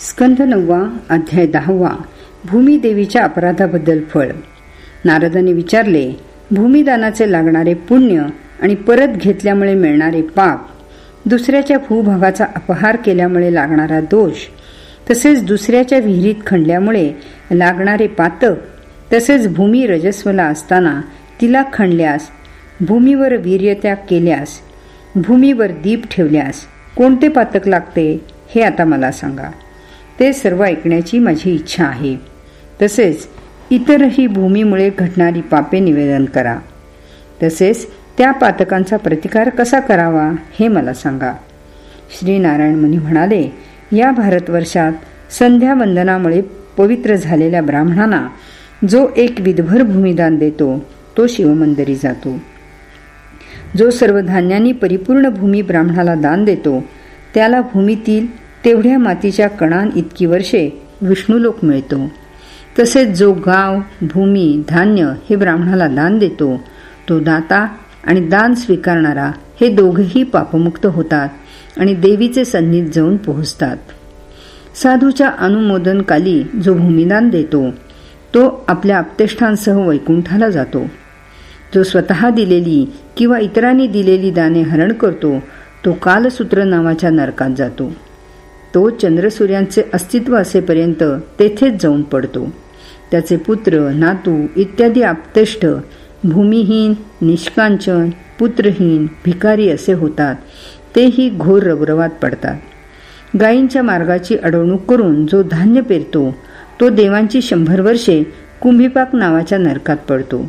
स्कंध नववा अध्याय दहावा भूमिदेवीच्या अपराधाबद्दल फळ. नारदाने विचारले भूमिदानाचे लागणारे पुण्य आणि परत घेतल्यामुळे मिळणारे पाप दुसऱ्याच्या भूभागाचा अपहार केल्यामुळे लागणारा दोष तसेच दुसऱ्याच्या विहिरीत खणल्यामुळे लागणारे पातक तसेच भूमी रजस्वला असताना तिला खणल्यास भूमीवर वीर्यत्याग केल्यास भूमीवर दीप ठेवल्यास कोणते पातक लागते हे आता मला सांगा. ते सर्व ऐकण्याची माझी इच्छा आहे. तसेच इतरही भूमीमुळे घडणारी पापे निवेदन करा. तसेच त्या पातकांचा प्रतिकार कसा करावा हे मला सांगा. श्रीनारायण मुनी म्हणाले या भारतवर्षात संध्यावंदनामुळे पवित्र झालेल्या ब्राह्मणांना जो एक विधभर भूमिदान देतो तो शिवमंदिरी जातो. जो सर्व धान्यांनी परिपूर्ण भूमी ब्राह्मणाला दान देतो त्याला भूमीतील तेवढ्या मातीच्या कणां इतकी वर्षे विष्णुलोक मिळतो. तसेच जो गाव भूमी धान्य हे ब्राह्मणाला दान देतो तो दाता आणि दान स्वीकारणारा हे दोघेही पापमुक्त होतात आणि देवीचे सन्नीत जाऊन पोहोचतात. साधूच्या अनुमोदनकाली जो भूमिदान देतो तो आपल्या आपतेष्ठांसह वैकुंठाला जातो. जो स्वतः दिलेली किंवा इतरांनी दिलेली दाने हरण करतो तो कालसूत्र नावाच्या नरकात जातो. तो चंद्रसूर्यांचे अस्तित्व असेपर्यंत तेथेच जाऊन पडतो. त्याचे पुत्र नातू इत्यादी आपतेष्ट भूमिहीन निष्कांचन पुत्रहीन भिकारी असे होतात. तेही घोर रवरवात पडतात. गायींच्या मार्गाची अडवणूक करून जो धान्य पेरतो तो देवांची शंभर वर्षे कुंभीपाक नावाच्या नरकात पडतो.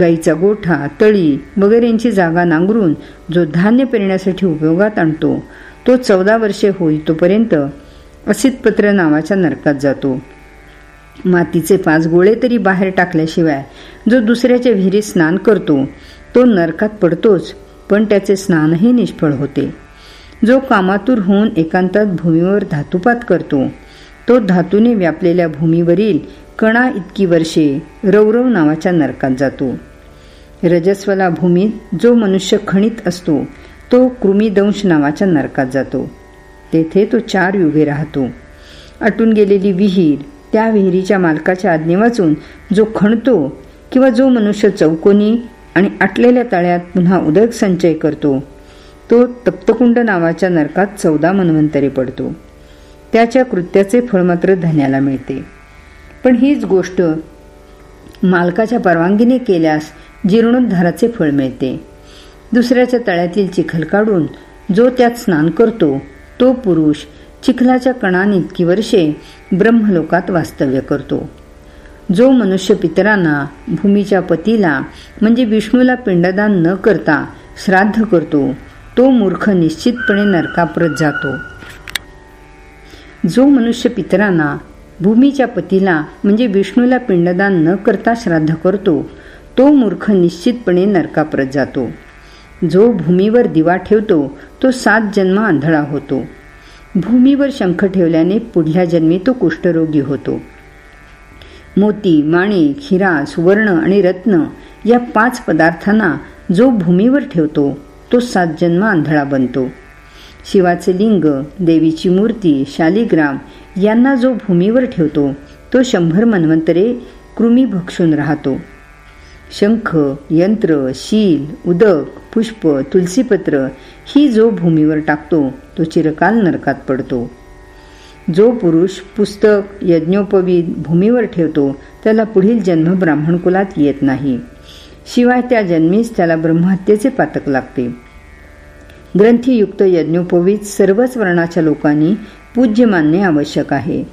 गाईचा गोठा तळी वगैरेंची जागा नांगरून जो धान्य पेरण्यासाठी उपयोगात आणतो तो चौदा वर्षे होई तोपर्यंत असितपत्र नावाच्या नरकात जातो. मातीचे पाच गोळे तरी बाहेर टाकल्याशिवाय जो दुसऱ्याच्या विहिरीत स्नान करतो तो नरकात पडतोच पण त्याचे स्नानही निष्फळ होते. जो कामातूर होऊन एकांतात भूमीवर धातुपात करतो तो धातूने व्यापलेल्या भूमीवरील कणा इतकी वर्षे रौरव नावाच्या नरकात जातो. रजस्वला भूमीत जो मनुष्य खणीत असतो तो कृमीदंश नावाच्या नरकात जातो. तेथे तो चार युगे राहतो. अटून गेलेली विहीर त्या विहिरीच्या मालकाच्या आज्ञे वाचून जो खणतो किंवा जो मनुष्य चौकोनी आणि आटलेल्या तळ्यात पुन्हा उदक संचय करतो तो तप्तकुंड नावाच्या नरकात चौदा मनवंतरे पडतो. त्याच्या कृत्याचे फळ मात्र धन्याला मिळते. पण हीच गोष्ट मालकाच्या परवानगीने केल्यास जीर्णोद्धाराचे फळ मिळते. दुसऱ्याच्या तळ्यातील चिखल काढून जो त्यात स्नान करतो तो पुरुष चिखलाच्या कणांइतकी वर्षे ब्रह्मलोकात वास्तव्य करतो. जो मनुष्य पितरांना भूमीच्या पतीला म्हणजे विष्णूला पिंडदान न करता श्राद्ध करतो तो मूर्ख निश्चितपणे नरकाप्रत जातो. जो मनुष्य पितरांना भूमीच्या पतीला म्हणजे विष्णूला पिंडदान न करता श्राद्ध करतो तो मूर्ख निश्चितपणे नरकाप्रत जातो. जो भूमीवर दिवा ठेवतो तो सात जन्म आंधळा होतो. भूमीवर शंख ठेवल्याने पुढल्या जन्मी तो कुष्ठरोगी होतो. मोती माणिक हिरा सुवर्ण आणि रत्न या पाच पदार्थांना जो भूमीवर ठेवतो तो सात जन्म आंधळा बनतो. शिवाचे लिंग देवीची मूर्ती शालिग्राम यांना जो भूमीवर ठेवतो तो शंभर मन्वंतरे कृमी भक्षून राहतो. शंख यंत्र शील उदक पुष्प तुलसीपत्र ही जो भूमीवर टाकतो तो चिरकाल नरकात पडतो. जो पुरुष पुस्तक यज्ञोपवीत भूमीवर ठेवतो त्याला पुढील जन्म ब्राह्मण कुलात येत नाही. शिवाय त्या जन्मीस त्याला ब्रह्महत्येचे पातक लागते. ग्रंथीयुक्त यज्ञोपवीत सर्वच वर्णाच्या लोकांनी पूज्य मानणे आवश्यक आहे.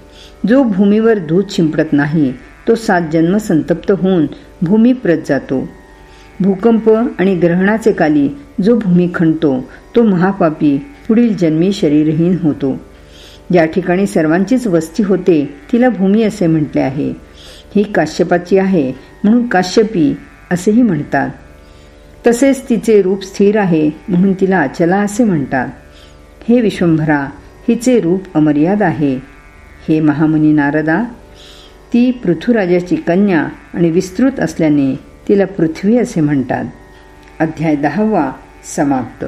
जो भूमीवर दूध शिंपडत नाही तो सात जन्म संतप्त होऊन भूमी प्रत जातो. भूकंप आणि ग्रहणाचे काली जो भूमी खणतो तो महापापी पुढील जन्मी शरीरहीन होतो. ज्या ठिकाणी सर्वांचीच वस्ती होते तिला भूमी असे म्हटले आहे. ही काश्यपाची आहे म्हणून काश्यपी असेही म्हणतात. तसेच तिचे रूप स्थिर आहे म्हणून तिला अचला असे म्हणतात. हे विश्वंभरा हिचे रूप अमर्याद आहे. हे महामुनी नारदा ती पृथ्वीराजाची कन्या आणि विस्तृत असल्याने तिला पृथ्वी असे म्हणतात. अध्याय दहावा समाप्त.